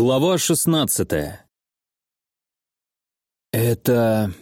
Глава 16 Это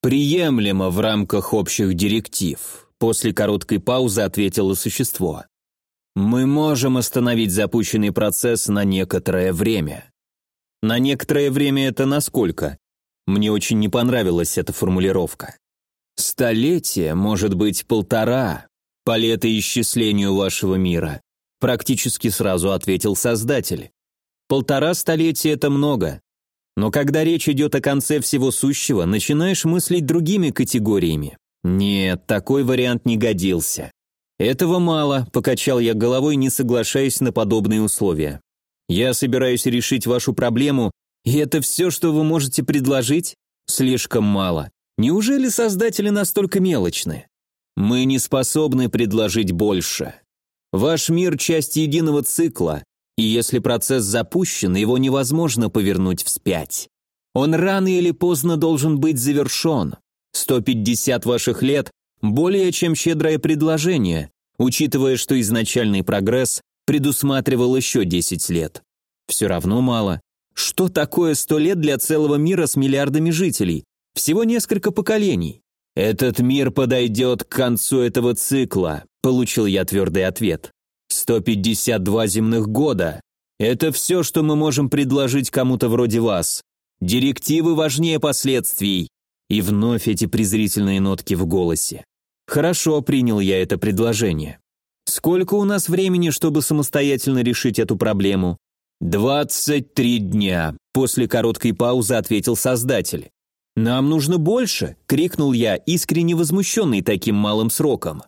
приемлемо в рамках общих директив, после короткой паузы ответило существо. Мы можем остановить запущенный процесс на некоторое время. На некоторое время это насколько? Мне очень не понравилась эта формулировка. Столетие, может быть, полтора, по летоисчислению вашего мира, практически сразу ответил Создатель. Полтора столетия – это много. Но когда речь идет о конце всего сущего, начинаешь мыслить другими категориями. Нет, такой вариант не годился. Этого мало, покачал я головой, не соглашаясь на подобные условия. Я собираюсь решить вашу проблему, и это все, что вы можете предложить? Слишком мало. Неужели создатели настолько мелочны? Мы не способны предложить больше. Ваш мир – часть единого цикла, и если процесс запущен, его невозможно повернуть вспять. Он рано или поздно должен быть завершен. 150 ваших лет – более чем щедрое предложение, учитывая, что изначальный прогресс предусматривал еще 10 лет. Все равно мало. Что такое 100 лет для целого мира с миллиардами жителей? Всего несколько поколений. «Этот мир подойдет к концу этого цикла», – получил я твердый ответ. 152 земных года. Это все, что мы можем предложить кому-то вроде вас. Директивы важнее последствий. И вновь эти презрительные нотки в голосе. Хорошо, принял я это предложение. Сколько у нас времени, чтобы самостоятельно решить эту проблему? «Двадцать три дня», – после короткой паузы ответил создатель. «Нам нужно больше!» – крикнул я, искренне возмущенный таким малым сроком.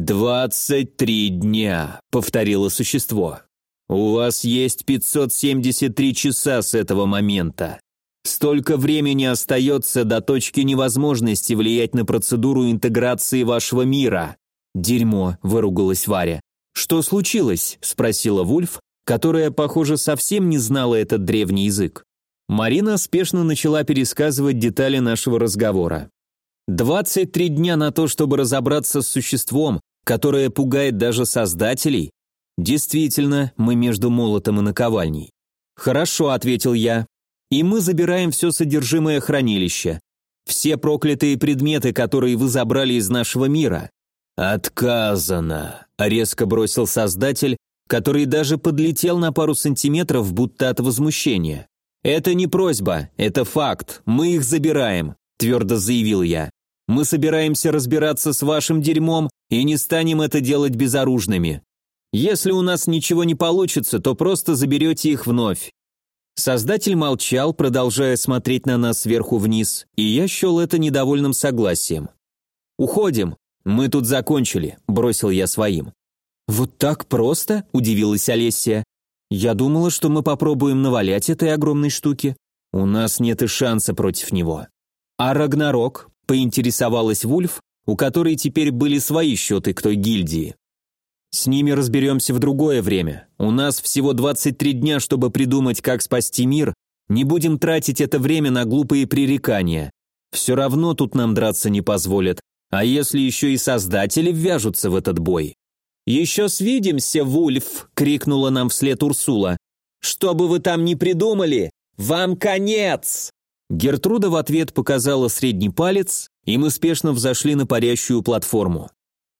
«Двадцать три дня», — повторило существо. «У вас есть 573 часа с этого момента. Столько времени остается до точки невозможности влиять на процедуру интеграции вашего мира». «Дерьмо», — выругалась Варя. «Что случилось?» — спросила Вульф, которая, похоже, совсем не знала этот древний язык. Марина спешно начала пересказывать детали нашего разговора. 23 дня на то, чтобы разобраться с существом, которая пугает даже создателей? Действительно, мы между молотом и наковальней. Хорошо, ответил я. И мы забираем все содержимое хранилища. Все проклятые предметы, которые вы забрали из нашего мира. Отказано, резко бросил создатель, который даже подлетел на пару сантиметров, будто от возмущения. «Это не просьба, это факт, мы их забираем», – твердо заявил я. Мы собираемся разбираться с вашим дерьмом и не станем это делать безоружными. Если у нас ничего не получится, то просто заберете их вновь». Создатель молчал, продолжая смотреть на нас сверху вниз, и я счел это недовольным согласием. «Уходим. Мы тут закончили», – бросил я своим. «Вот так просто?» – удивилась Олеся. «Я думала, что мы попробуем навалять этой огромной штуки. У нас нет и шанса против него». «А Рагнарок?» поинтересовалась Вульф, у которой теперь были свои счеты к той гильдии. «С ними разберемся в другое время. У нас всего 23 дня, чтобы придумать, как спасти мир. Не будем тратить это время на глупые пререкания. Все равно тут нам драться не позволят. А если еще и создатели ввяжутся в этот бой?» «Еще свидимся, Вульф!» — крикнула нам вслед Урсула. «Что бы вы там ни придумали, вам конец!» Гертруда в ответ показала средний палец, и мы спешно взошли на парящую платформу.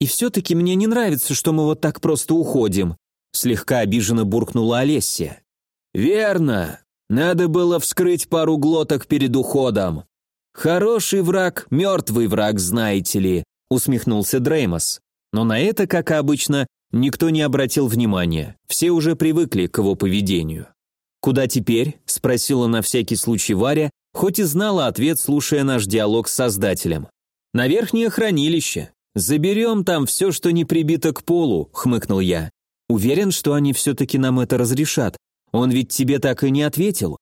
«И все-таки мне не нравится, что мы вот так просто уходим», слегка обиженно буркнула Олеся. «Верно. Надо было вскрыть пару глоток перед уходом. Хороший враг, мертвый враг, знаете ли», усмехнулся Дреймос. Но на это, как обычно, никто не обратил внимания. Все уже привыкли к его поведению. «Куда теперь?» – спросила на всякий случай Варя, хоть и знала ответ, слушая наш диалог с Создателем. «На верхнее хранилище. Заберем там все, что не прибито к полу», — хмыкнул я. «Уверен, что они все-таки нам это разрешат. Он ведь тебе так и не ответил».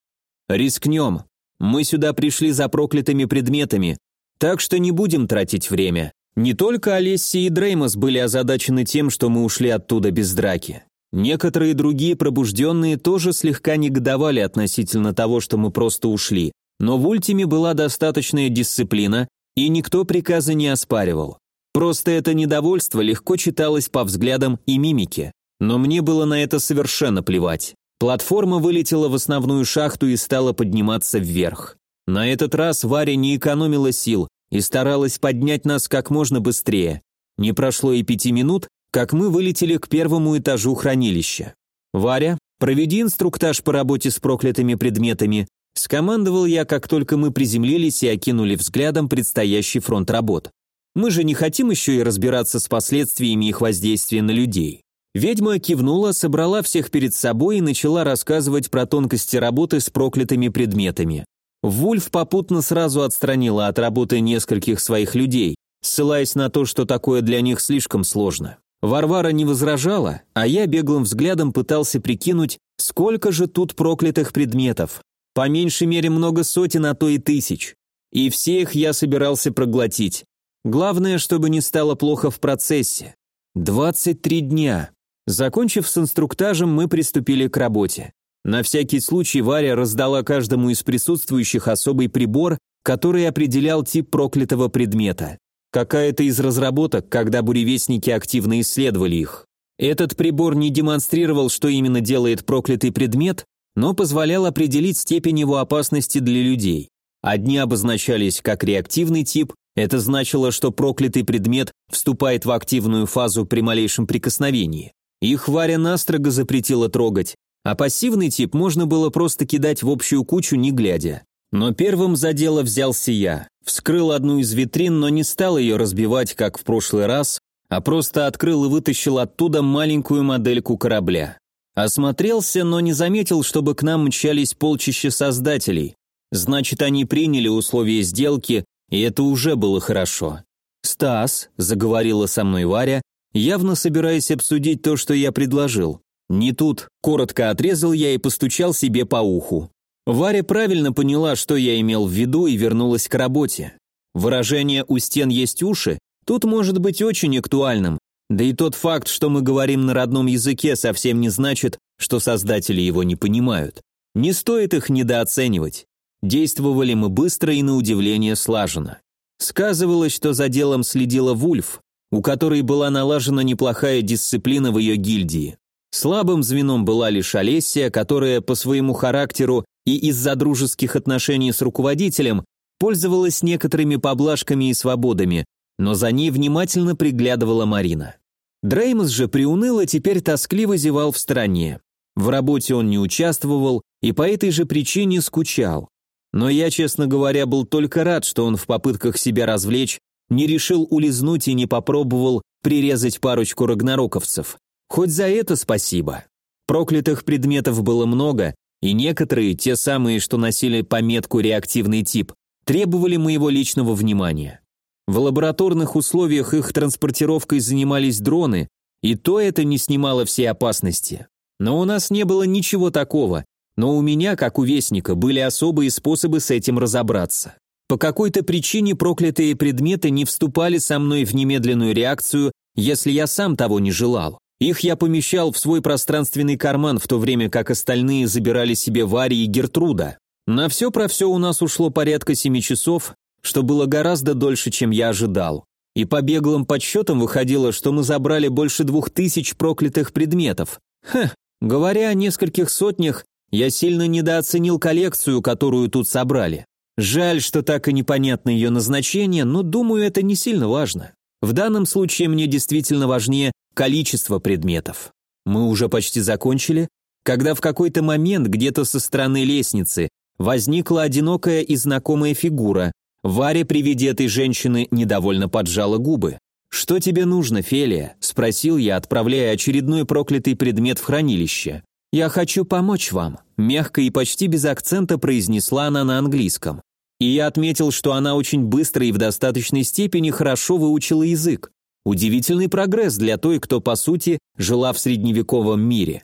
«Рискнем. Мы сюда пришли за проклятыми предметами, так что не будем тратить время». Не только Олесси и Дреймос были озадачены тем, что мы ушли оттуда без драки. Некоторые другие пробужденные тоже слегка негодовали относительно того, что мы просто ушли. Но в Ультиме была достаточная дисциплина, и никто приказа не оспаривал. Просто это недовольство легко читалось по взглядам и мимике. Но мне было на это совершенно плевать. Платформа вылетела в основную шахту и стала подниматься вверх. На этот раз Варя не экономила сил и старалась поднять нас как можно быстрее. Не прошло и пяти минут, как мы вылетели к первому этажу хранилища. «Варя, проведи инструктаж по работе с проклятыми предметами», скомандовал я, как только мы приземлились и окинули взглядом предстоящий фронт работ. Мы же не хотим еще и разбираться с последствиями их воздействия на людей. Ведьма кивнула, собрала всех перед собой и начала рассказывать про тонкости работы с проклятыми предметами. Вульф попутно сразу отстранила от работы нескольких своих людей, ссылаясь на то, что такое для них слишком сложно. Варвара не возражала, а я беглым взглядом пытался прикинуть, сколько же тут проклятых предметов. По меньшей мере много сотен, а то и тысяч. И все их я собирался проглотить. Главное, чтобы не стало плохо в процессе. 23 дня. Закончив с инструктажем, мы приступили к работе. На всякий случай Варя раздала каждому из присутствующих особый прибор, который определял тип проклятого предмета. Какая-то из разработок, когда буревестники активно исследовали их. Этот прибор не демонстрировал, что именно делает проклятый предмет, но позволял определить степень его опасности для людей. Одни обозначались как реактивный тип, это значило, что проклятый предмет вступает в активную фазу при малейшем прикосновении. Их Варя настрого запретила трогать, а пассивный тип можно было просто кидать в общую кучу, не глядя. Но первым за дело взялся я. Вскрыл одну из витрин, но не стал ее разбивать, как в прошлый раз, а просто открыл и вытащил оттуда маленькую модельку корабля. Осмотрелся, но не заметил, чтобы к нам мчались полчища создателей. Значит, они приняли условия сделки, и это уже было хорошо. «Стас», — заговорила со мной Варя, явно собираясь обсудить то, что я предложил. «Не тут», — коротко отрезал я и постучал себе по уху. Варя правильно поняла, что я имел в виду, и вернулась к работе. Выражение «у стен есть уши» тут может быть очень актуальным, да и тот факт, что мы говорим на родном языке, совсем не значит, что создатели его не понимают. Не стоит их недооценивать. Действовали мы быстро и на удивление слаженно. Сказывалось, что за делом следила Вульф, у которой была налажена неплохая дисциплина в ее гильдии. Слабым звеном была лишь Олесия, которая по своему характеру и из-за дружеских отношений с руководителем пользовалась некоторыми поблажками и свободами, но за ней внимательно приглядывала Марина. Дреймос же приуныл и теперь тоскливо зевал в стороне. В работе он не участвовал и по этой же причине скучал. Но я, честно говоря, был только рад, что он в попытках себя развлечь не решил улизнуть и не попробовал прирезать парочку рагнароковцев. Хоть за это спасибо. Проклятых предметов было много, и некоторые, те самые, что носили пометку «реактивный тип», требовали моего личного внимания. В лабораторных условиях их транспортировкой занимались дроны, и то это не снимало всей опасности. Но у нас не было ничего такого, но у меня, как у Вестника, были особые способы с этим разобраться. По какой-то причине проклятые предметы не вступали со мной в немедленную реакцию, если я сам того не желал. Их я помещал в свой пространственный карман, в то время как остальные забирали себе Вари и Гертруда. На все про все у нас ушло порядка семи часов, что было гораздо дольше, чем я ожидал. И по беглым подсчетам выходило, что мы забрали больше двух тысяч проклятых предметов. Хе, говоря о нескольких сотнях, я сильно недооценил коллекцию, которую тут собрали. Жаль, что так и непонятно ее назначение, но думаю, это не сильно важно. В данном случае мне действительно важнее количество предметов. Мы уже почти закончили, когда в какой-то момент где-то со стороны лестницы возникла одинокая и знакомая фигура. Варя при виде этой женщины недовольно поджала губы. «Что тебе нужно, Фелия?» – спросил я, отправляя очередной проклятый предмет в хранилище. «Я хочу помочь вам», – мягко и почти без акцента произнесла она на английском. И я отметил, что она очень быстро и в достаточной степени хорошо выучила язык. Удивительный прогресс для той, кто, по сути, жила в средневековом мире.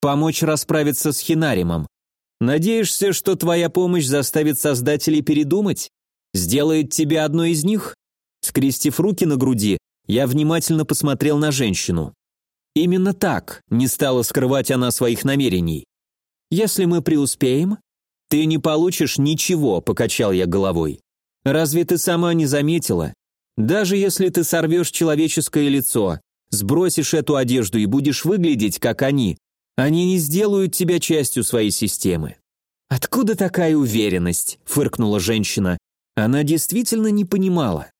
Помочь расправиться с Хинаримом. Надеешься, что твоя помощь заставит создателей передумать? Сделает тебя одной из них? Скрестив руки на груди, я внимательно посмотрел на женщину. Именно так не стала скрывать она своих намерений. Если мы преуспеем, «Ты не получишь ничего», — покачал я головой. «Разве ты сама не заметила? Даже если ты сорвешь человеческое лицо, сбросишь эту одежду и будешь выглядеть, как они, Они не сделают тебя частью своей системы». «Откуда такая уверенность?» – фыркнула женщина. Она действительно не понимала.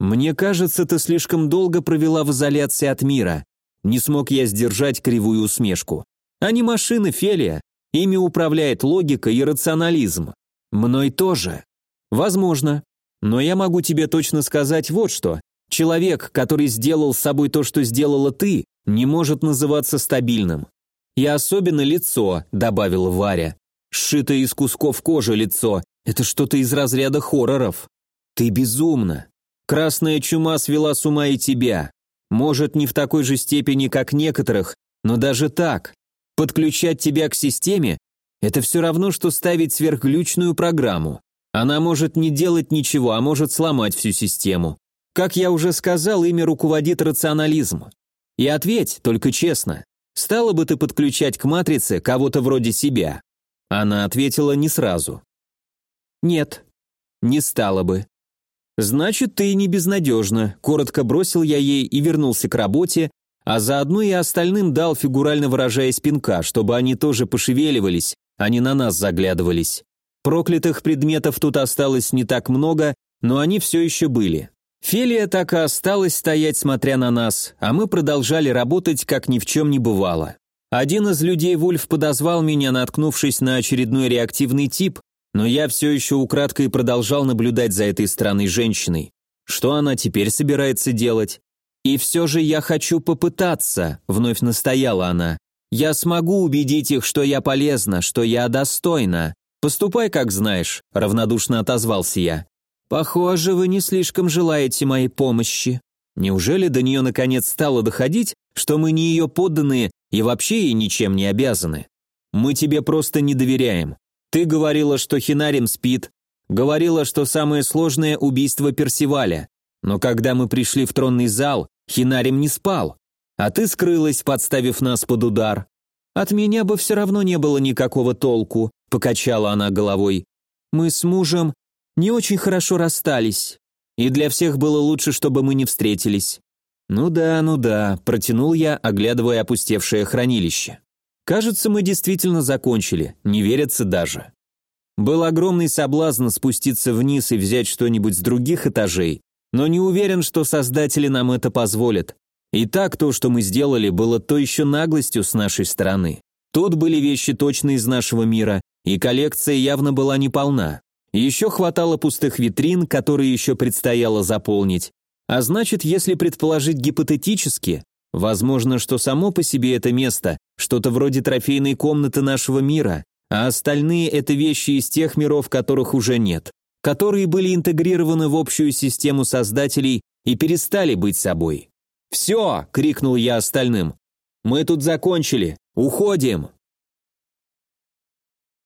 «Мне кажется, ты слишком долго провела в изоляции от мира». Не смог я сдержать кривую усмешку. «Они машины, Фелия. Ими управляет логика и рационализм. Мной тоже. Возможно. Но я могу тебе точно сказать вот что. Человек, который сделал с собой то, что сделала ты, не может называться стабильным. И особенно лицо, добавила Варя. Сшитое из кусков кожи лицо. Это что-то из разряда хорроров. Ты безумна. Красная чума свела с ума и тебя. Может, не в такой же степени, как некоторых, но даже так. Подключать тебя к системе – это все равно, что ставить сверхглючную программу. Она может не делать ничего, а может сломать всю систему. Как я уже сказал, ими руководит рационализм. И ответь, только честно, стала бы ты подключать к матрице кого-то вроде себя? Она ответила не сразу. Нет, не стала бы. Значит, ты не безнадежна, коротко бросил я ей и вернулся к работе, а заодно и остальным дал, фигурально выражаясь, пинка, чтобы они тоже пошевеливались, а не на нас заглядывались. Проклятых предметов тут осталось не так много, но они все еще были. Фелия так и осталась стоять, смотря на нас, а мы продолжали работать, как ни в чем не бывало. Один из людей Вульф подозвал меня, наткнувшись на очередной реактивный тип, но я все еще украдкой продолжал наблюдать за этой странной женщиной. Что она теперь собирается делать? «И все же я хочу попытаться», — вновь настояла она. «Я смогу убедить их, что я полезна, что я достойна. Поступай, как знаешь», — равнодушно отозвался я. «Похоже, вы не слишком желаете моей помощи». Неужели до нее наконец стало доходить, что мы не ее подданные и вообще ей ничем не обязаны? Мы тебе просто не доверяем. Ты говорила, что Хинарим спит, говорила, что самое сложное – убийство Персиваля. Но когда мы пришли в тронный зал, Хинарим не спал, а ты скрылась, подставив нас под удар. От меня бы все равно не было никакого толку, покачала она головой. Мы с мужем не очень хорошо расстались, и для всех было лучше, чтобы мы не встретились. Ну да, ну да, протянул я, оглядывая опустевшее хранилище. Кажется, мы действительно закончили, не верится даже. Был огромный соблазн спуститься вниз и взять что-нибудь с других этажей, но не уверен, что создатели нам это позволят. И так то, что мы сделали, было то еще наглостью с нашей стороны. Тут были вещи точно из нашего мира, и коллекция явно была неполна. Еще хватало пустых витрин, которые еще предстояло заполнить. А значит, если предположить гипотетически, возможно, что само по себе это место что-то вроде трофейной комнаты нашего мира, а остальные это вещи из тех миров, которых уже нет, которые были интегрированы в общую систему создателей и перестали быть собой. «Все!» — крикнул я остальным. «Мы тут закончили! Уходим!»